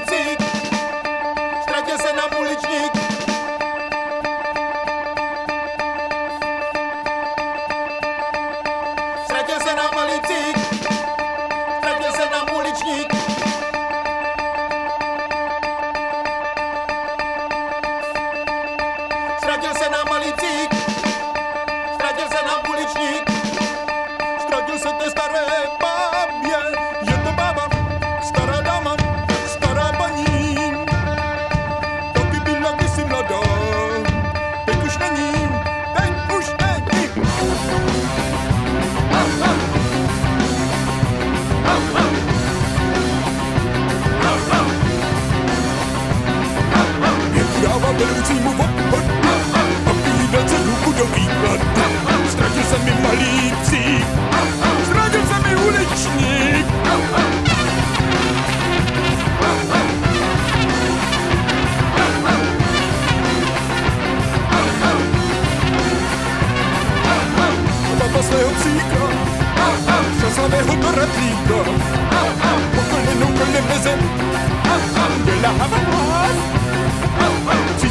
hajcík, ztratě se na uličník. Ztratě se na malicík, ztratil se na se na se na uličník. Dává vedoucímu obchod a pídat se duchu do výkladu. Ztratil se mi malý psík, ztratil se mi uličník. Baba svého psíka, přeslaného do radlíka,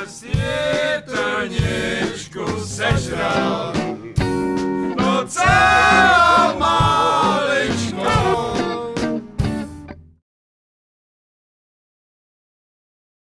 Расцветание